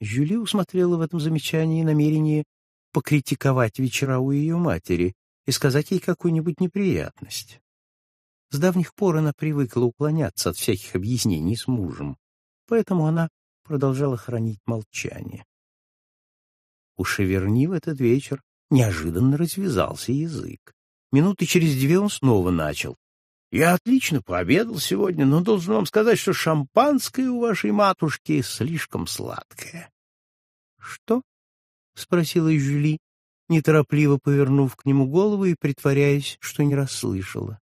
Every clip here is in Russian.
Жюли усмотрела в этом замечании намерение покритиковать вечера у ее матери и сказать ей какую-нибудь неприятность. С давних пор она привыкла уклоняться от всяких объяснений с мужем, поэтому она продолжала хранить молчание. У Шеверни в этот вечер неожиданно развязался язык. Минуты через две он снова начал. «Я отлично пообедал сегодня, но должен вам сказать, что шампанское у вашей матушки слишком сладкое». «Что?» — спросила Жюли, неторопливо повернув к нему голову и притворяясь, что не расслышала.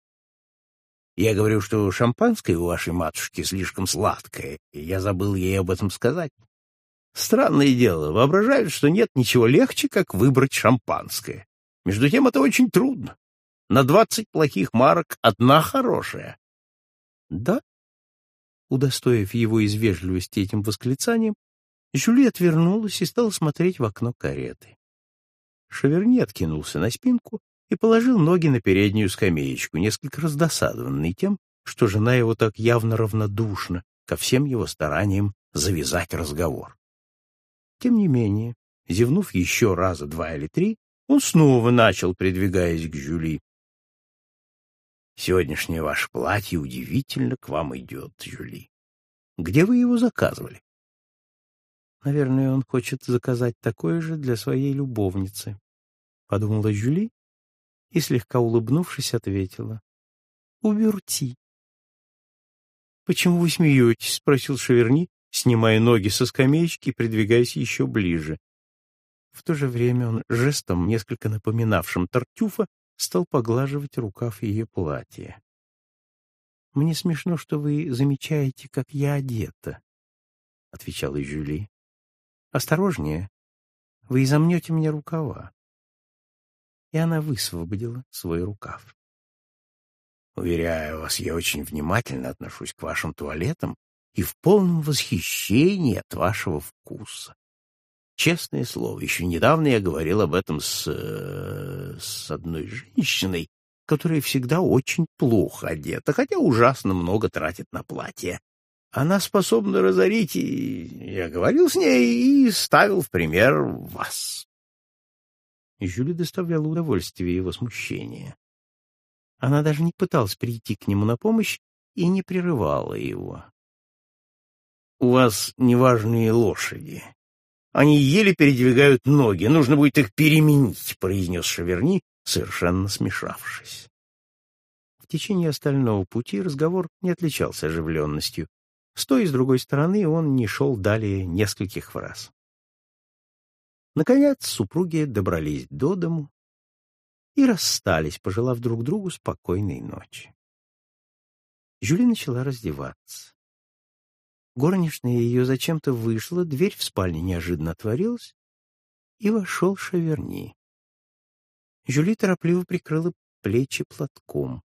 «Я говорю, что шампанское у вашей матушки слишком сладкое, и я забыл ей об этом сказать. Странное дело, воображают, что нет ничего легче, как выбрать шампанское. Между тем это очень трудно. На двадцать плохих марок одна хорошая. Да? Удостоив его из вежливости этим восклицанием, Жюли отвернулась и стала смотреть в окно кареты. Шаверни откинулся на спинку и положил ноги на переднюю скамеечку, несколько раздосадованный тем, что жена его так явно равнодушна ко всем его стараниям завязать разговор. Тем не менее, зевнув еще раза два или три, он снова начал, придвигаясь к Жюли. «Сегодняшнее ваше платье удивительно к вам идет, Жюли. Где вы его заказывали?» «Наверное, он хочет заказать такое же для своей любовницы», — подумала Жюли и, слегка улыбнувшись, ответила. «У Бюрти». «Почему вы смеетесь?» — спросил Шаверни, снимая ноги со скамеечки и придвигаясь еще ближе. В то же время он жестом, несколько напоминавшим Тартюфа, стал поглаживать рукав ее платья. «Мне смешно, что вы замечаете, как я одета», — отвечала Жюли. «Осторожнее, вы изомнете мне рукава». И она высвободила свой рукав. «Уверяю вас, я очень внимательно отношусь к вашим туалетам и в полном восхищении от вашего вкуса. Честное слово, еще недавно я говорил об этом с... Э, с одной женщиной, которая всегда очень плохо одета, хотя ужасно много тратит на платье. Она способна разорить, и я говорил с ней и ставил в пример вас. Жюли доставляло удовольствие его смущение. Она даже не пыталась прийти к нему на помощь и не прерывала его. — У вас неважные лошади, они еле передвигают ноги, нужно будет их переменить, — произнес Шаверни, совершенно смешавшись. В течение остального пути разговор не отличался оживленностью. С той и с другой стороны он не шел далее нескольких фраз. Наконец супруги добрались до дому и расстались, пожелав друг другу спокойной ночи. Жюли начала раздеваться. Горничная ее зачем-то вышла, дверь в спальне неожиданно отворилась, и вошел Шаверни. Жюли торопливо прикрыла плечи платком.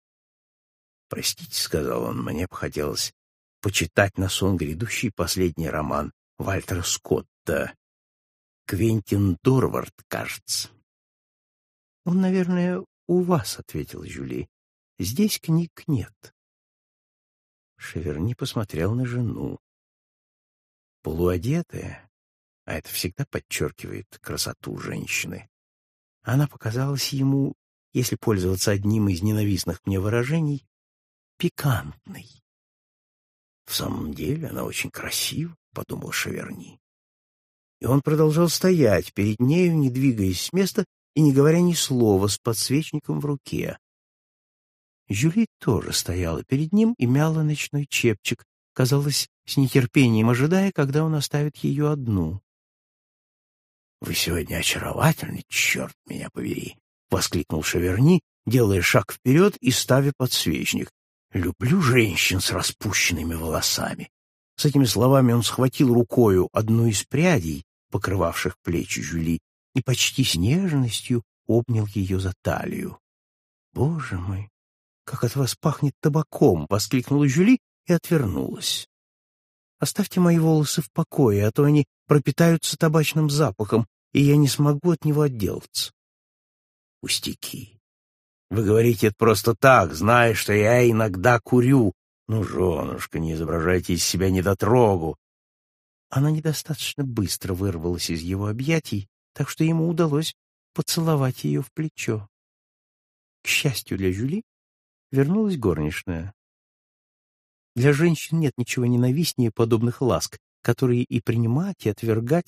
«Простите», — сказал он, — «мне бы хотелось почитать на сон грядущий последний роман Вальтера Скотта. Квентин Дорвард, кажется». «Он, наверное, у вас», — ответил Жюли. «Здесь книг нет». Шеверни посмотрел на жену полуодетая, а это всегда подчеркивает красоту женщины, она показалась ему, если пользоваться одним из ненавистных мне выражений, пикантной. «В самом деле она очень красива», — подумал Шаверни. И он продолжал стоять перед нею, не двигаясь с места и не говоря ни слова, с подсвечником в руке. Жюли тоже стояла перед ним и мяла ночной чепчик, казалось, с нетерпением ожидая, когда он оставит ее одну. — Вы сегодня очаровательны, черт меня повери! — воскликнул Шаверни, делая шаг вперед и ставя подсвечник. — Люблю женщин с распущенными волосами. С этими словами он схватил рукою одну из прядей, покрывавших плечи Жюли, и почти с нежностью обнял ее за талию. — Боже мой, как от вас пахнет табаком! — воскликнула Жюли и отвернулась. Оставьте мои волосы в покое, а то они пропитаются табачным запахом, и я не смогу от него отделаться. Пустяки. Вы говорите это просто так, зная, что я иногда курю. Ну, женушка, не изображайте из себя недотрогу. Она недостаточно быстро вырвалась из его объятий, так что ему удалось поцеловать ее в плечо. К счастью для Жюли, вернулась горничная. Для женщин нет ничего ненавистнее подобных ласк, которые и принимать, и отвергать